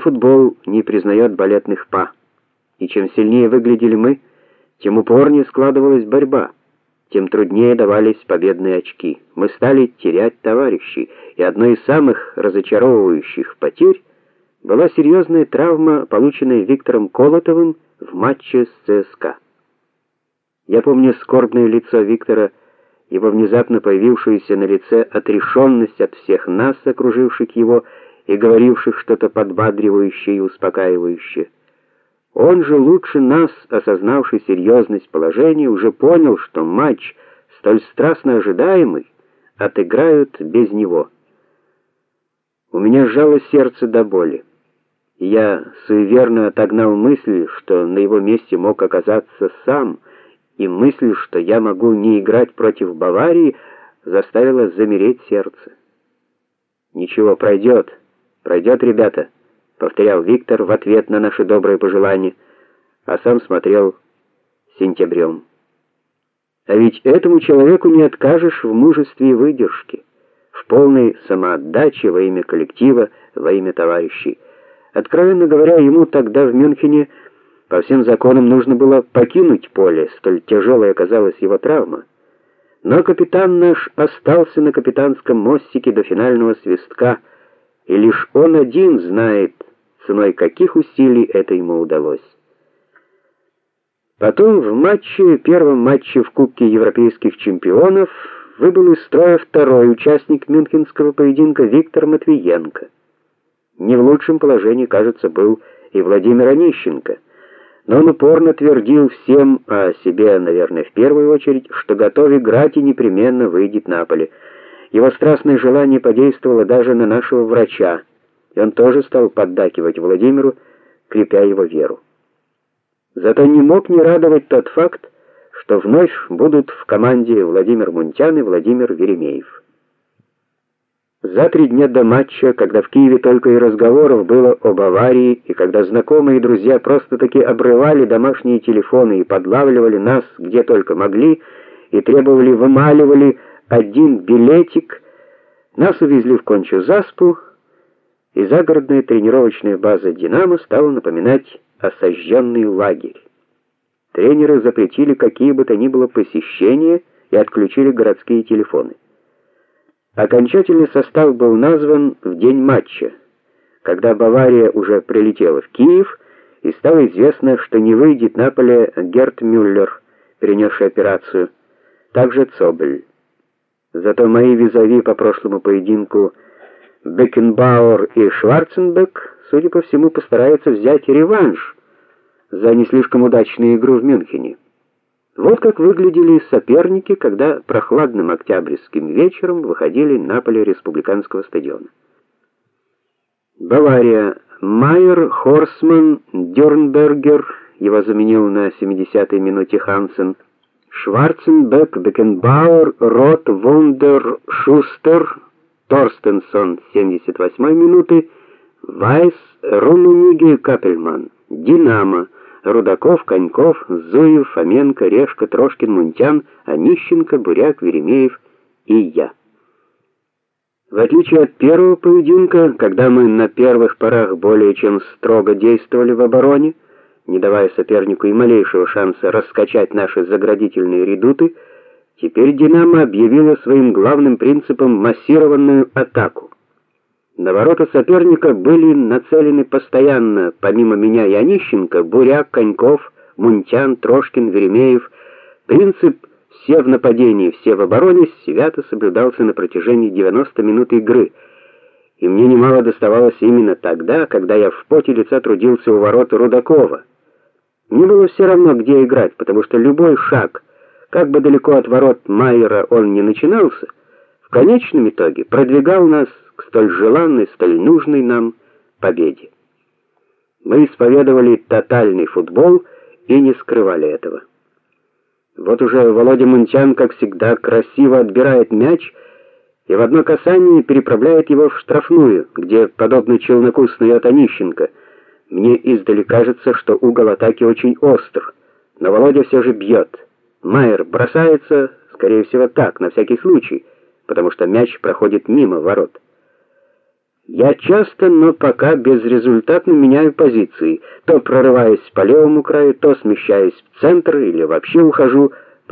футбол не признает балетных па. И чем сильнее выглядели мы, тем упорнее складывалась борьба, тем труднее давались победные очки. Мы стали терять товарищей, и одной из самых разочаровывающих потерь была серьезная травма, полученная Виктором Колотовым в матче с ЦСКА. Я помню скорбное лицо Виктора, его внезапно появившуюся на лице отрешенность от всех нас, окруживших его и говоривших что-то подбадривающее и успокаивающее. Он же лучше нас, осознавший серьезность положения, уже понял, что матч, столь страстно ожидаемый, отыграют без него. У меня сжалось сердце до боли. Я суеверно отогнал мысль, что на его месте мог оказаться сам, и мысль, что я могу не играть против Баварии, заставила замереть сердце. Ничего, пройдет, пройдет, ребята, повторял Виктор в ответ на наши добрые пожелания, а сам смотрел сентябрем. А ведь этому человеку не откажешь в мужестве и выдержке, в полной самоотдаче во имя коллектива, во имя товарищей. Откровенно говоря, ему тогда в Мюнхене по всем законам нужно было покинуть поле, столь тяжелой оказалась его травма. Но капитан наш остался на капитанском мостике до финального свистка, и лишь он один знает, ценой каких усилий это ему удалось. Потом в матче, первом матче в Кубке европейских чемпионов, выбыл из строя второй участник мюнхенского поединка Виктор Матвиенко. Не в лучшем положении, кажется, был и Владимир Онищенко. Но он упорно твердил всем, а себе, наверное, в первую очередь, что готов играть и непременно выйдет на поле. Его страстное желание подействовало даже на нашего врача, и он тоже стал поддакивать Владимиру, крепя его веру. Зато не мог не радовать тот факт, что вновь будут в команде Владимир Мунтян и Владимир Веремеев. За три дня до матча, когда в Киеве только и разговоров было об аварии, и когда знакомые и друзья просто-таки обрывали домашние телефоны и подлавливали нас где только могли и требовали, вымаливали один билетик, нас увезли в Кончу-Заспу, и загородная тренировочная база Динамо стала напоминать осажденный лагерь. Тренеры запретили какие бы то ни было посещения и отключили городские телефоны. Окончательный состав был назван в день матча, когда Бавария уже прилетела в Киев, и стало известно, что не выйдет на поле Герт Мюллер, перенесший операцию, также Цобель. Зато мои визави по прошлому поединку Бекенбауэр и Шварценбек, судя по всему, постараются взять реванш за не слишком удачную игру в Мюнхене. Вот как выглядели соперники, когда прохладным октябрьским вечером выходили на поле республиканского стадиона. Бавария Майер, Хорсман, Дёрнбергер, его заменил на 70-й минуте Хансен, Шварценбек, Бекенбауэр, Рот, Вондер, Шустер, Торстенсон 78-й минуты, Вайс, Румениге, Капельман, Динамо Рудаков, Коньков, Зуев, Фоменко, Решка, Трошкин, Мунтян, Онищенко, Буряк, Веремеев и я. В отличие от первого поединка, когда мы на первых порах более чем строго действовали в обороне, не давая сопернику и малейшего шанса раскачать наши заградительные редуты, теперь Динамо объявила своим главным принципом массированную атаку. На ворота соперника были нацелены постоянно, помимо меня и Онищенко, Буряк, Коньков, Мунтян, Трошкин, Веремеев. Принцип все в нападении, все в обороне свято соблюдался на протяжении 90 минут игры. И мне немало доставалось именно тогда, когда я в поте лица трудился у ворот Рудакова. Мне было все равно, где играть, потому что любой шаг, как бы далеко от ворот Майера он ни начинался, в конечном итоге продвигал нас к столь желанной, столь нужной нам победе. Мы исповедовали тотальный футбол и не скрывали этого. Вот уже Володя Мунтян, как всегда, красиво отбирает мяч и в одно касание переправляет его в штрафную, где, подобно челноку, снует Онищенко. Мне издали кажется, что угол атаки очень остр, но Володя все же бьет. Майер бросается, скорее всего, так, на всякий случай, потому что мяч проходит мимо ворот. Я часто, но пока безрезультатно меняю позиции, то прорываясь по левому краю, то смещаясь в центр или вообще ухожу